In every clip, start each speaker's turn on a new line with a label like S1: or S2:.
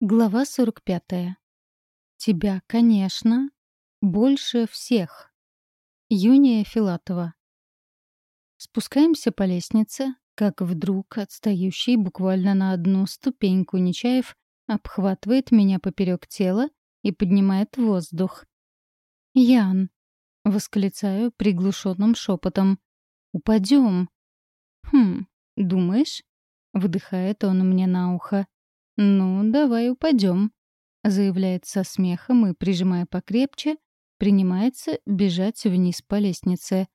S1: Глава 45. Тебя, конечно, больше всех. Юния Филатова. Спускаемся по лестнице, как вдруг отстающий буквально на одну ступеньку Нечаев обхватывает меня поперек тела и поднимает воздух. «Ян!» — восклицаю приглушенным шепотом. «Упадем!» «Хм, думаешь?» — выдыхает он мне на ухо. «Ну, давай упадем», — заявляет со смехом и, прижимая покрепче, принимается бежать вниз по лестнице.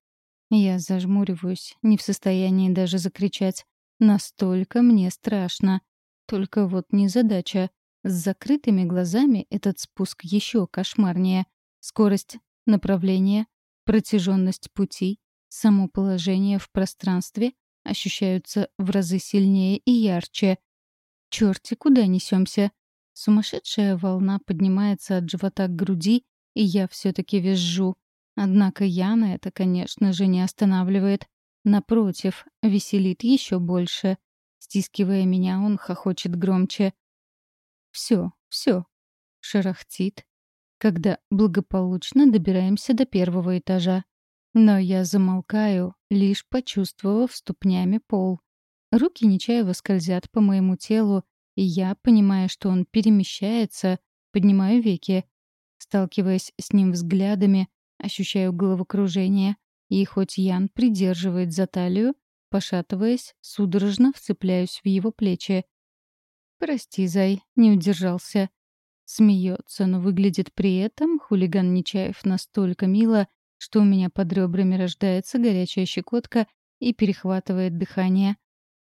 S1: Я зажмуриваюсь, не в состоянии даже закричать. Настолько мне страшно. Только вот незадача. С закрытыми глазами этот спуск еще кошмарнее. Скорость, направление, протяженность пути, само положение в пространстве ощущаются в разы сильнее и ярче — Чёрти, куда несемся? Сумасшедшая волна поднимается от живота к груди, и я все таки визжу. Однако Яна это, конечно же, не останавливает. Напротив, веселит еще больше. Стискивая меня, он хохочет громче. Все, все, шарахтит, когда благополучно добираемся до первого этажа. Но я замолкаю, лишь почувствовав ступнями пол. Руки Нечаева скользят по моему телу, и я, понимая, что он перемещается, поднимаю веки. Сталкиваясь с ним взглядами, ощущаю головокружение, и хоть Ян придерживает за талию, пошатываясь, судорожно вцепляюсь в его плечи. «Прости, зай, не удержался». Смеется, но выглядит при этом хулиган Нечаев настолько мило, что у меня под ребрами рождается горячая щекотка и перехватывает дыхание.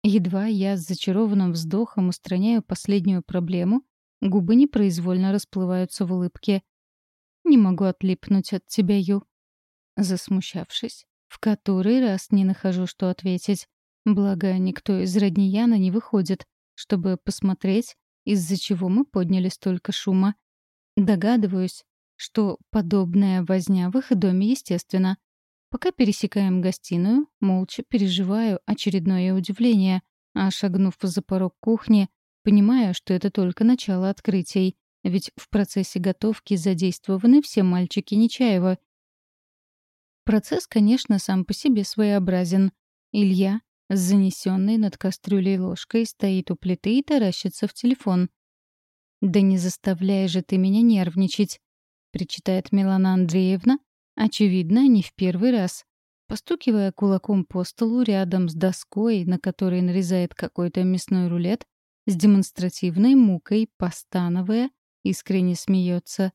S1: Едва я с зачарованным вздохом устраняю последнюю проблему, губы непроизвольно расплываются в улыбке. «Не могу отлипнуть от тебя, Ю». Засмущавшись, в который раз не нахожу, что ответить. Благо, никто из родни Яна не выходит, чтобы посмотреть, из-за чего мы подняли столько шума. Догадываюсь, что подобная возня в их доме естественно. Пока пересекаем гостиную, молча переживаю очередное удивление, а шагнув за порог кухни, понимаю, что это только начало открытий, ведь в процессе готовки задействованы все мальчики Нечаева. Процесс, конечно, сам по себе своеобразен. Илья, с занесенной над кастрюлей ложкой, стоит у плиты и таращится в телефон. «Да не заставляй же ты меня нервничать», — причитает Милана Андреевна, Очевидно, не в первый раз. Постукивая кулаком по столу рядом с доской, на которой нарезает какой-то мясной рулет, с демонстративной мукой, постановая, искренне смеется.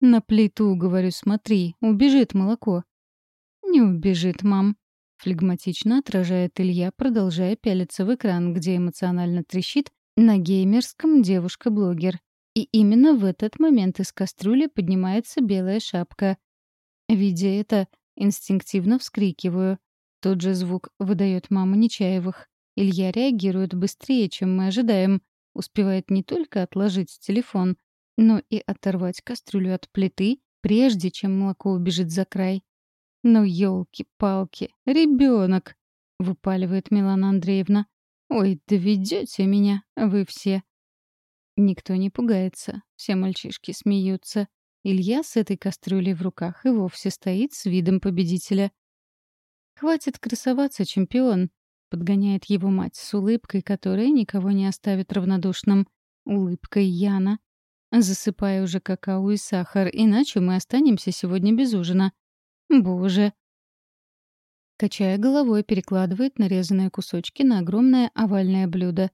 S1: «На плиту, говорю, смотри, убежит молоко». «Не убежит, мам», — флегматично отражает Илья, продолжая пялиться в экран, где эмоционально трещит на геймерском девушка-блогер. И именно в этот момент из кастрюли поднимается белая шапка. Видя это, инстинктивно вскрикиваю. Тот же звук выдает мама Нечаевых. Илья реагирует быстрее, чем мы ожидаем. Успевает не только отложить телефон, но и оторвать кастрюлю от плиты, прежде чем молоко убежит за край. «Ну, елки-палки, ребенок!» — выпаливает Милана Андреевна. «Ой, доведете меня, вы все!» Никто не пугается, все мальчишки смеются. Илья с этой кастрюлей в руках и вовсе стоит с видом победителя. «Хватит красоваться, чемпион!» — подгоняет его мать с улыбкой, которая никого не оставит равнодушным. Улыбкой Яна. Засыпай уже какао и сахар, иначе мы останемся сегодня без ужина. Боже! Качая головой, перекладывает нарезанные кусочки на огромное овальное блюдо.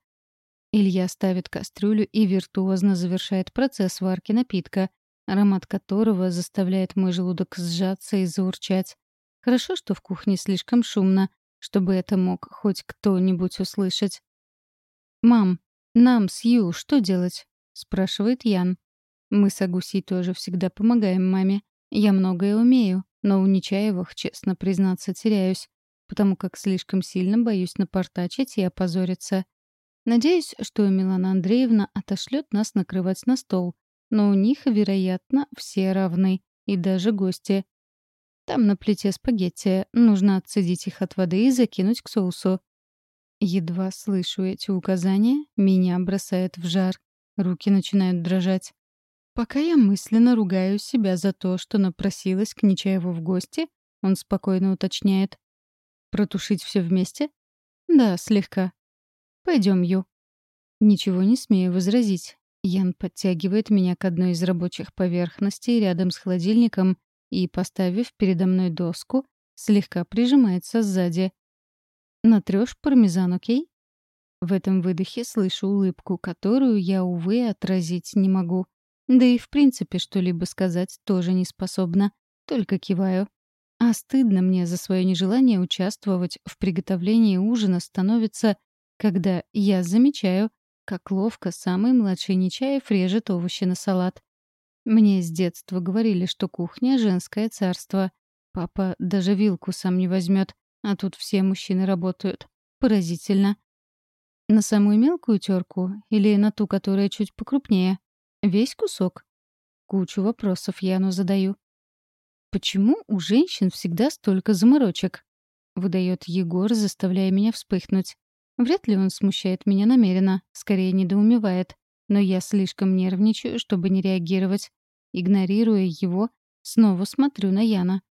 S1: Илья ставит кастрюлю и виртуозно завершает процесс варки напитка — аромат которого заставляет мой желудок сжаться и заурчать. Хорошо, что в кухне слишком шумно, чтобы это мог хоть кто-нибудь услышать. «Мам, нам с Ю что делать?» — спрашивает Ян. Мы с Агусей тоже всегда помогаем маме. Я многое умею, но у Нечаевых, честно признаться, теряюсь, потому как слишком сильно боюсь напортачить и опозориться. Надеюсь, что Милана Андреевна отошлет нас накрывать на стол, но у них, вероятно, все равны, и даже гости. Там на плите спагетти, нужно отцедить их от воды и закинуть к соусу. Едва слышу эти указания, меня бросает в жар. руки начинают дрожать. Пока я мысленно ругаю себя за то, что напросилась к Нечаеву в гости, он спокойно уточняет. «Протушить все вместе?» «Да, слегка». «Пойдем, Ю». Ничего не смею возразить. Ян подтягивает меня к одной из рабочих поверхностей рядом с холодильником и, поставив передо мной доску, слегка прижимается сзади. «Натрёшь пармезан, окей?» В этом выдохе слышу улыбку, которую я, увы, отразить не могу. Да и в принципе что-либо сказать тоже не способна, только киваю. А стыдно мне за свое нежелание участвовать в приготовлении ужина становится, когда я замечаю, как ловко самый младший Нечаев режет овощи на салат. Мне с детства говорили, что кухня — женское царство. Папа даже вилку сам не возьмет, а тут все мужчины работают. Поразительно. На самую мелкую терку или на ту, которая чуть покрупнее? Весь кусок? Кучу вопросов Яну задаю. «Почему у женщин всегда столько заморочек?» — выдает Егор, заставляя меня вспыхнуть. Вряд ли он смущает меня намеренно, скорее недоумевает. Но я слишком нервничаю, чтобы не реагировать. Игнорируя его, снова смотрю на Яна.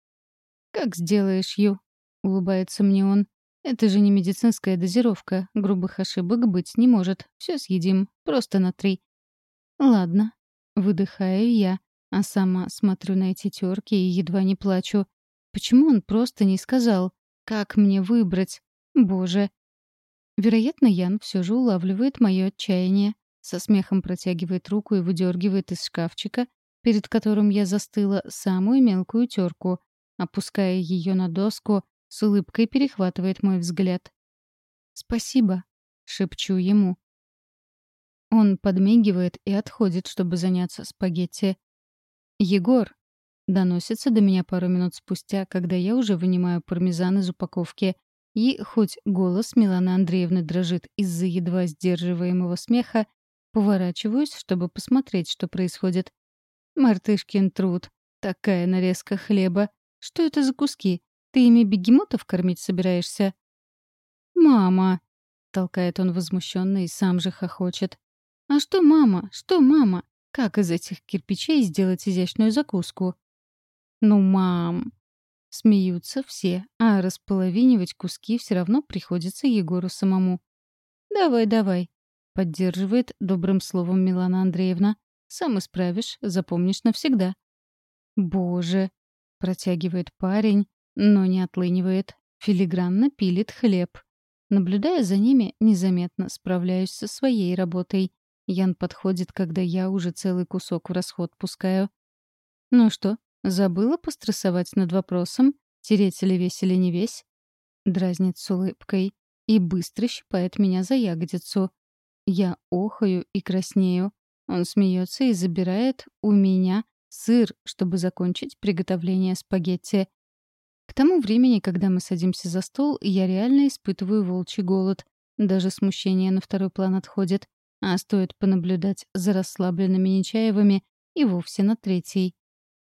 S1: «Как сделаешь, Ю?» — улыбается мне он. «Это же не медицинская дозировка. Грубых ошибок быть не может. Все съедим. Просто на три». «Ладно». Выдыхаю я, а сама смотрю на эти терки и едва не плачу. Почему он просто не сказал? Как мне выбрать? Боже. Вероятно, Ян все же улавливает мое отчаяние. Со смехом протягивает руку и выдергивает из шкафчика, перед которым я застыла, самую мелкую терку. Опуская ее на доску, с улыбкой перехватывает мой взгляд. «Спасибо», — шепчу ему. Он подмигивает и отходит, чтобы заняться спагетти. «Егор!» — доносится до меня пару минут спустя, когда я уже вынимаю пармезан из упаковки. И хоть голос Миланы Андреевны дрожит из-за едва сдерживаемого смеха, поворачиваюсь, чтобы посмотреть, что происходит. «Мартышкин труд. Такая нарезка хлеба. Что это за куски? Ты ими бегемотов кормить собираешься?» «Мама!» — толкает он возмущенно и сам же хохочет. «А что мама? Что мама? Как из этих кирпичей сделать изящную закуску?» «Ну, мам!» Смеются все, а располовинивать куски все равно приходится Егору самому. «Давай, давай», — поддерживает добрым словом Милана Андреевна. «Сам исправишь, запомнишь навсегда». «Боже!» — протягивает парень, но не отлынивает. Филигранно пилит хлеб. Наблюдая за ними, незаметно справляюсь со своей работой. Ян подходит, когда я уже целый кусок в расход пускаю. «Ну что, забыла пострессовать над вопросом, тереть ли весь или не весь?» Дразнит с улыбкой и быстро щипает меня за ягодицу. Я охаю и краснею. Он смеется и забирает у меня сыр, чтобы закончить приготовление спагетти. К тому времени, когда мы садимся за стол, я реально испытываю волчий голод. Даже смущение на второй план отходит. А стоит понаблюдать за расслабленными Нечаевыми и вовсе на третий.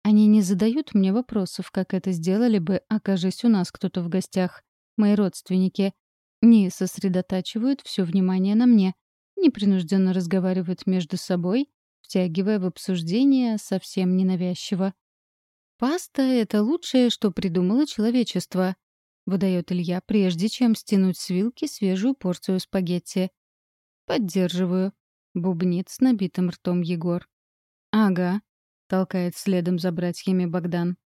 S1: Они не задают мне вопросов, как это сделали бы, окажись у нас кто-то в гостях. Мои родственники не сосредотачивают все внимание на мне, непринужденно разговаривают между собой, втягивая в обсуждение совсем ненавязчиво. «Паста — это лучшее, что придумало человечество», — выдает Илья, прежде чем стянуть с вилки свежую порцию спагетти. «Поддерживаю», — бубнит с набитым ртом Егор. «Ага», — толкает следом за братьями Богдан.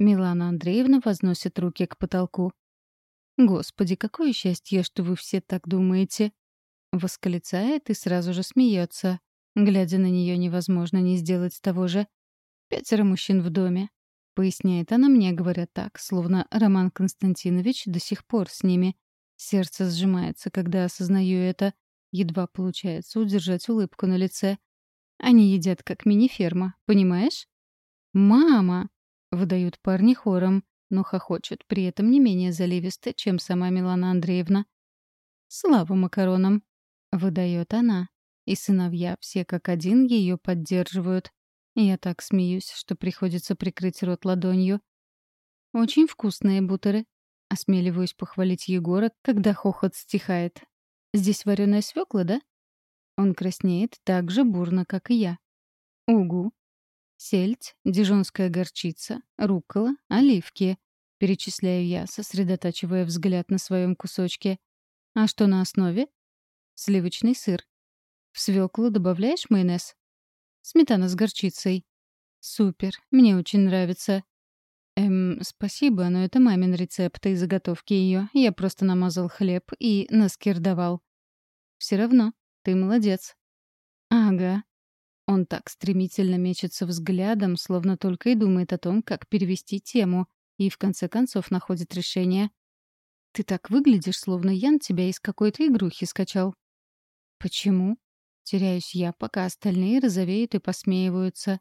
S1: Милана Андреевна возносит руки к потолку. «Господи, какое счастье, что вы все так думаете!» Восклицает и сразу же смеется. Глядя на нее, невозможно не сделать того же. «Пятеро мужчин в доме», — поясняет она мне, говоря так, словно Роман Константинович до сих пор с ними. Сердце сжимается, когда осознаю это. Едва получается удержать улыбку на лице. Они едят как мини-ферма, понимаешь? «Мама!» — выдают парни хором, но хохочут при этом не менее заливисто, чем сама Милана Андреевна. «Слава макаронам!» — выдает она. И сыновья все как один ее поддерживают. Я так смеюсь, что приходится прикрыть рот ладонью. «Очень вкусные бутеры», — осмеливаюсь похвалить Егора, когда хохот стихает. Здесь вареная свекла, да? Он краснеет так же бурно, как и я. Угу. Сельдь, дижонская горчица, руккола, оливки. Перечисляю я, сосредотачивая взгляд на своем кусочке. А что на основе? Сливочный сыр. В свеклу добавляешь майонез? Сметана с горчицей. Супер, мне очень нравится. Эм, спасибо, но это мамин рецепт и заготовки ее. Я просто намазал хлеб и наскирдовал. Все равно, ты молодец. Ага. Он так стремительно мечется взглядом, словно только и думает о том, как перевести тему, и в конце концов находит решение. Ты так выглядишь, словно Ян тебя из какой-то игрухи скачал. Почему? Теряюсь я, пока остальные розовеют и посмеиваются.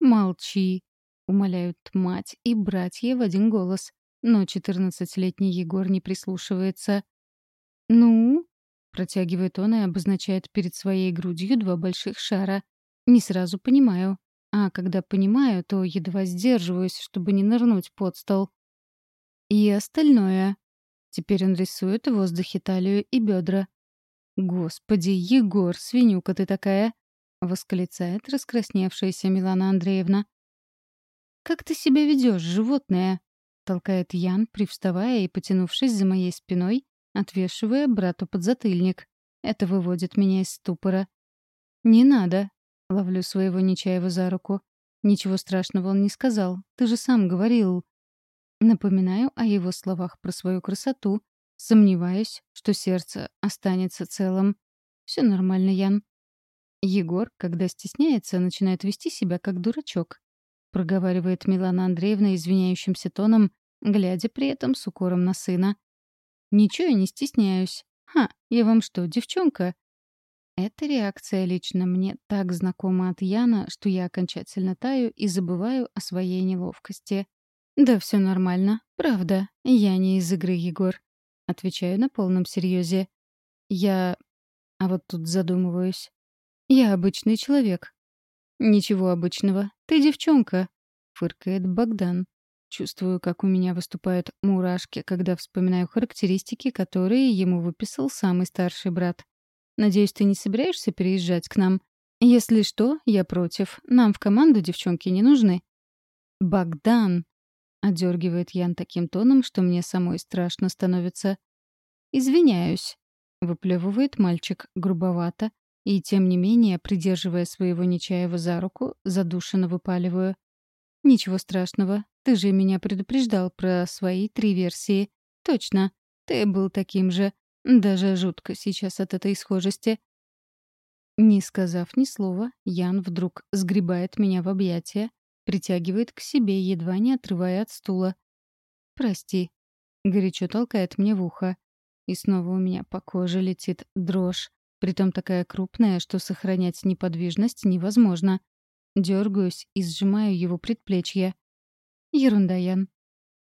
S1: «Молчи!» — умоляют мать и братья в один голос. Но четырнадцатилетний Егор не прислушивается. «Ну?» — протягивает он и обозначает перед своей грудью два больших шара. Не сразу понимаю. А когда понимаю, то едва сдерживаюсь, чтобы не нырнуть под стол. И остальное. Теперь он рисует в воздухе талию и бедра. «Господи, Егор, свинюка ты такая!» — восклицает раскрасневшаяся Милана Андреевна. «Как ты себя ведешь, животное?» — толкает Ян, привставая и потянувшись за моей спиной, отвешивая брату подзатыльник. Это выводит меня из ступора. «Не надо!» — ловлю своего Нечаева за руку. «Ничего страшного он не сказал. Ты же сам говорил...» Напоминаю о его словах про свою красоту, Сомневаюсь, что сердце останется целым. Все нормально, Ян. Егор, когда стесняется, начинает вести себя как дурачок. Проговаривает Милана Андреевна извиняющимся тоном, глядя при этом с укором на сына. «Ничего я не стесняюсь. Ха, я вам что, девчонка?» Эта реакция лично мне так знакома от Яна, что я окончательно таю и забываю о своей неловкости. «Да все нормально. Правда. Я не из игры, Егор. Отвечаю на полном серьезе. Я... А вот тут задумываюсь. Я обычный человек. Ничего обычного. Ты девчонка. Фыркает Богдан. Чувствую, как у меня выступают мурашки, когда вспоминаю характеристики, которые ему выписал самый старший брат. Надеюсь, ты не собираешься переезжать к нам? Если что, я против. Нам в команду девчонки не нужны. Богдан! — одергивает Ян таким тоном, что мне самой страшно становится. «Извиняюсь», — выплевывает мальчик грубовато, и, тем не менее, придерживая своего Нечаева за руку, задушенно выпаливаю. «Ничего страшного. Ты же меня предупреждал про свои три версии. Точно. Ты был таким же. Даже жутко сейчас от этой схожести». Не сказав ни слова, Ян вдруг сгребает меня в объятия, притягивает к себе, едва не отрывая от стула. «Прости», — горячо толкает мне в ухо. И снова у меня по коже летит дрожь, притом такая крупная, что сохранять неподвижность невозможно. Дергаюсь и сжимаю его предплечье. «Ерунда, Ян».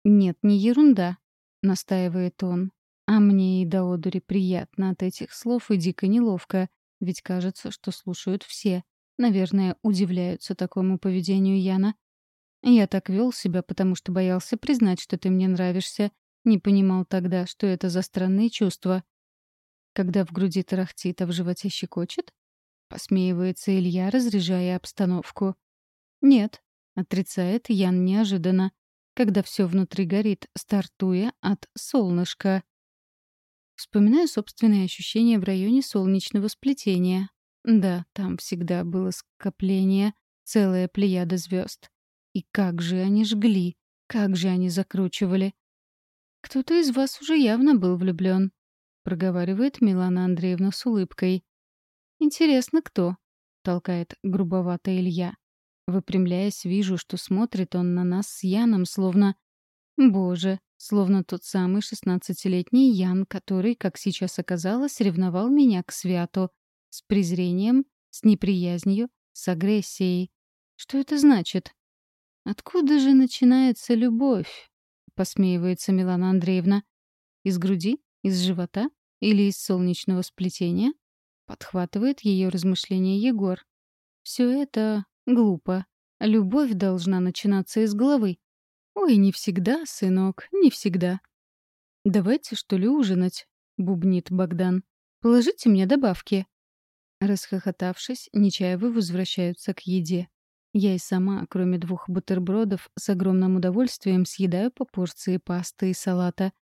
S1: «Нет, не ерунда», — настаивает он. А мне и до одури приятно от этих слов и дико неловко, ведь кажется, что слушают все. Наверное, удивляются такому поведению Яна. Я так вел себя, потому что боялся признать, что ты мне нравишься. Не понимал тогда, что это за странные чувства. Когда в груди тарахтит, а в животе щекочет? Посмеивается Илья, разряжая обстановку. Нет, отрицает Ян неожиданно, когда все внутри горит, стартуя от солнышка. Вспоминаю собственные ощущения в районе солнечного сплетения, да, там всегда было скопление, целая плеяда звезд. И как же они жгли, как же они закручивали. «Кто-то из вас уже явно был влюблен», — проговаривает Милана Андреевна с улыбкой. «Интересно, кто?» — толкает грубовато Илья. Выпрямляясь, вижу, что смотрит он на нас с Яном, словно... Боже, словно тот самый шестнадцатилетний Ян, который, как сейчас оказалось, ревновал меня к Святу. С презрением, с неприязнью, с агрессией. Что это значит? Откуда же начинается любовь? Посмеивается Милана Андреевна. Из груди? Из живота? Или из солнечного сплетения? Подхватывает ее размышления Егор. Все это глупо. Любовь должна начинаться из головы. Ой, не всегда, сынок, не всегда. Давайте, что ли, ужинать, бубнит Богдан. Положите мне добавки. Расхохотавшись, Нечаевы возвращаются к еде. Я и сама, кроме двух бутербродов, с огромным удовольствием съедаю по порции пасты и салата.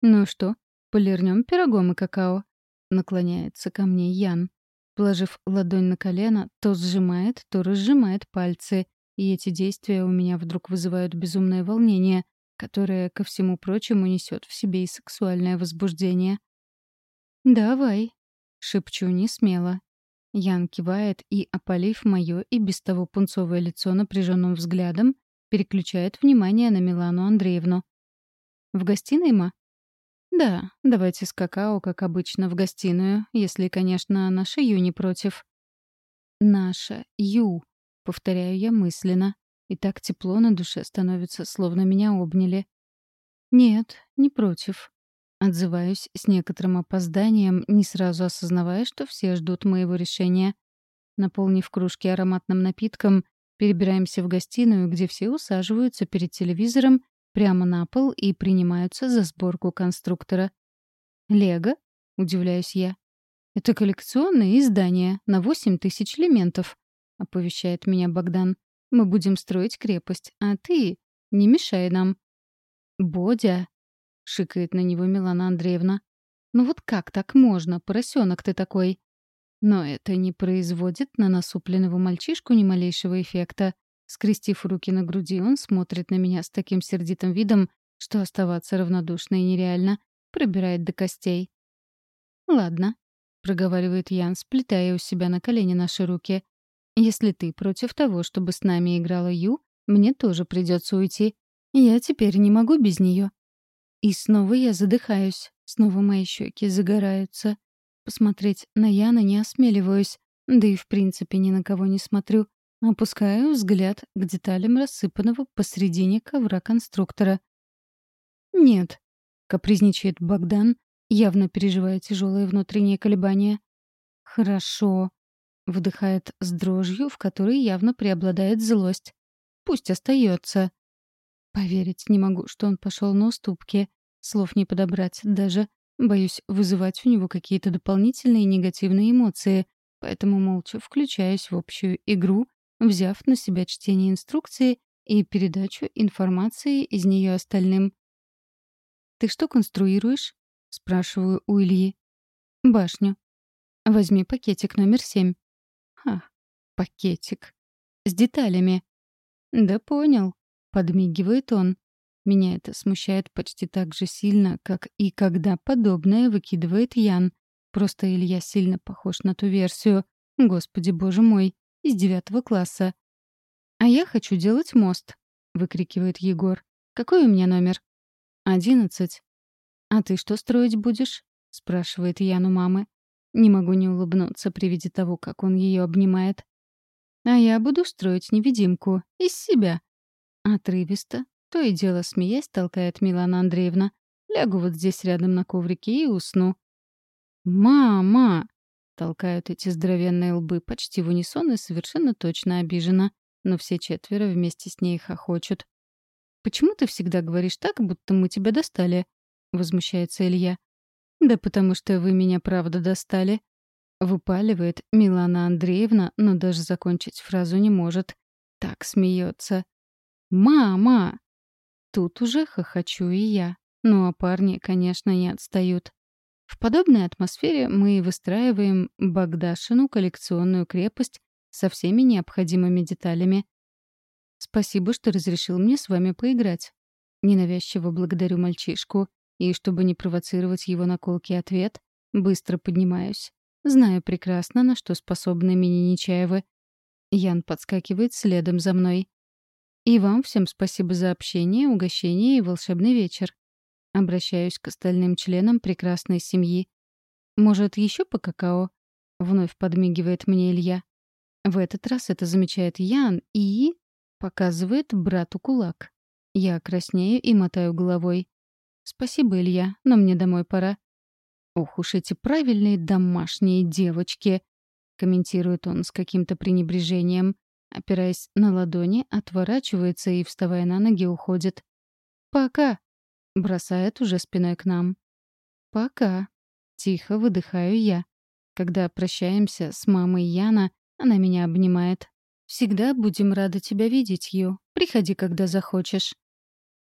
S1: «Ну что, полирнем пирогом и какао?» Наклоняется ко мне Ян. Положив ладонь на колено, то сжимает, то разжимает пальцы, и эти действия у меня вдруг вызывают безумное волнение, которое, ко всему прочему, несет в себе и сексуальное возбуждение. «Давай», — шепчу не смело. Ян кивает и, опалив мое и без того пунцовое лицо напряженным взглядом, переключает внимание на Милану Андреевну. «В гостиной, ма?» «Да, давайте с какао, как обычно, в гостиную, если, конечно, наша Ю не против». «Наша Ю», — повторяю я мысленно, и так тепло на душе становится, словно меня обняли. «Нет, не против», Отзываюсь с некоторым опозданием, не сразу осознавая, что все ждут моего решения. Наполнив кружки ароматным напитком, перебираемся в гостиную, где все усаживаются перед телевизором прямо на пол и принимаются за сборку конструктора. «Лего?» — удивляюсь я. «Это коллекционное издание на восемь тысяч элементов», — оповещает меня Богдан. «Мы будем строить крепость, а ты не мешай нам». «Бодя», — шикает на него Милана Андреевна. «Ну вот как так можно, поросенок ты такой?» Но это не производит на насупленного мальчишку ни малейшего эффекта. Скрестив руки на груди, он смотрит на меня с таким сердитым видом, что оставаться равнодушной нереально. Пробирает до костей. «Ладно», — проговаривает Ян, сплетая у себя на колени наши руки. «Если ты против того, чтобы с нами играла Ю, мне тоже придется уйти. Я теперь не могу без нее. И снова я задыхаюсь, снова мои щеки загораются. Посмотреть на Яна не осмеливаюсь, да и в принципе ни на кого не смотрю. Опускаю взгляд к деталям рассыпанного посредине ковра конструктора. «Нет», — капризничает Богдан, явно переживая тяжелые внутренние колебания. «Хорошо», — вдыхает с дрожью, в которой явно преобладает злость. «Пусть остается. Поверить не могу, что он пошел на уступки. Слов не подобрать даже. Боюсь вызывать у него какие-то дополнительные негативные эмоции, поэтому молча включаюсь в общую игру, взяв на себя чтение инструкции и передачу информации из нее остальным. «Ты что конструируешь?» — спрашиваю у Ильи. «Башню». «Возьми пакетик номер семь». «Ха, пакетик. С деталями». «Да понял», Подмигивает он. Меня это смущает почти так же сильно, как и когда подобное выкидывает Ян. Просто Илья сильно похож на ту версию. Господи боже мой, из девятого класса. «А я хочу делать мост», — выкрикивает Егор. «Какой у меня номер?» «Одиннадцать». «А ты что строить будешь?» — спрашивает Ян у мамы. Не могу не улыбнуться при виде того, как он ее обнимает. «А я буду строить невидимку. Из себя. Отрывисто, то и дело смеясь, толкает Милана Андреевна. Лягу вот здесь рядом на коврике и усну. «Мама!» — толкают эти здоровенные лбы почти в унисон и совершенно точно обижена. Но все четверо вместе с ней хохочут. «Почему ты всегда говоришь так, будто мы тебя достали?» — возмущается Илья. «Да потому что вы меня правда достали», — выпаливает Милана Андреевна, но даже закончить фразу не может. Так смеется. «Мама!» Тут уже хохочу и я. Ну а парни, конечно, не отстают. В подобной атмосфере мы выстраиваем Багдашину коллекционную крепость со всеми необходимыми деталями. Спасибо, что разрешил мне с вами поиграть. Ненавязчиво благодарю мальчишку, и, чтобы не провоцировать его на колкий ответ, быстро поднимаюсь. Знаю прекрасно, на что способны мини-Нечаевы. Ян подскакивает следом за мной. И вам всем спасибо за общение, угощение и волшебный вечер. Обращаюсь к остальным членам прекрасной семьи. Может, еще по какао? Вновь подмигивает мне Илья. В этот раз это замечает Ян и... показывает брату кулак. Я краснею и мотаю головой. «Спасибо, Илья, но мне домой пора». «Ох уж эти правильные домашние девочки!» — комментирует он с каким-то пренебрежением опираясь на ладони, отворачивается и, вставая на ноги, уходит. «Пока!» — бросает уже спиной к нам. «Пока!» — тихо выдыхаю я. Когда прощаемся с мамой Яна, она меня обнимает. «Всегда будем рады тебя видеть, Ю. Приходи, когда захочешь».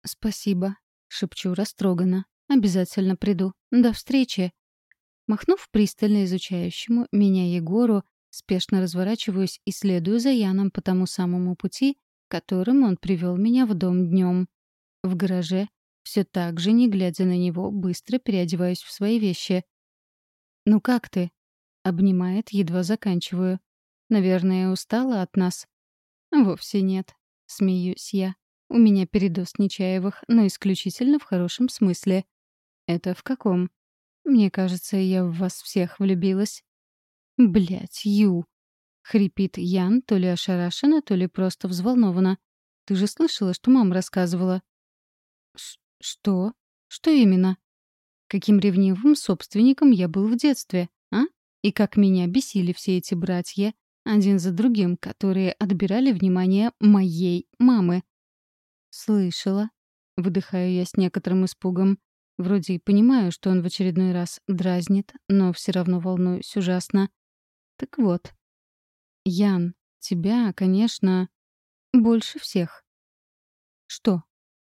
S1: «Спасибо», — шепчу растроганно. «Обязательно приду. До встречи». Махнув пристально изучающему меня Егору, спешно разворачиваюсь и следую за Яном по тому самому пути, которым он привел меня в дом днем. В гараже, все так же, не глядя на него, быстро переодеваюсь в свои вещи. «Ну как ты?» — обнимает, едва заканчиваю. «Наверное, устала от нас?» «Вовсе нет», — смеюсь я. «У меня передоз Нечаевых, но исключительно в хорошем смысле». «Это в каком?» «Мне кажется, я в вас всех влюбилась». Блять, Ю!» — хрипит Ян, то ли ошарашенно, то ли просто взволнованно. «Ты же слышала, что мама рассказывала?» «Что? Что именно?» Каким ревнивым собственником я был в детстве, а? И как меня бесили все эти братья, один за другим, которые отбирали внимание моей мамы. «Слышала», — выдыхаю я с некоторым испугом. Вроде и понимаю, что он в очередной раз дразнит, но все равно волнуюсь ужасно. Так вот. Ян, тебя, конечно, больше всех. Что?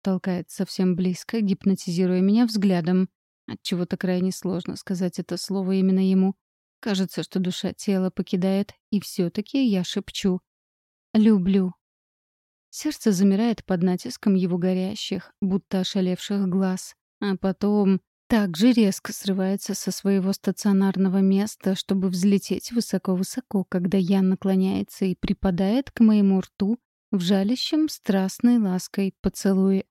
S1: Толкает совсем близко, гипнотизируя меня взглядом. Отчего-то крайне сложно сказать это слово именно ему. Кажется, что душа тело покидает, и все таки я шепчу. «Люблю». Сердце замирает под натиском его горящих, будто ошалевших глаз. А потом так же резко срывается со своего стационарного места, чтобы взлететь высоко-высоко, когда Ян наклоняется и припадает к моему рту в жалящем страстной лаской поцелуе.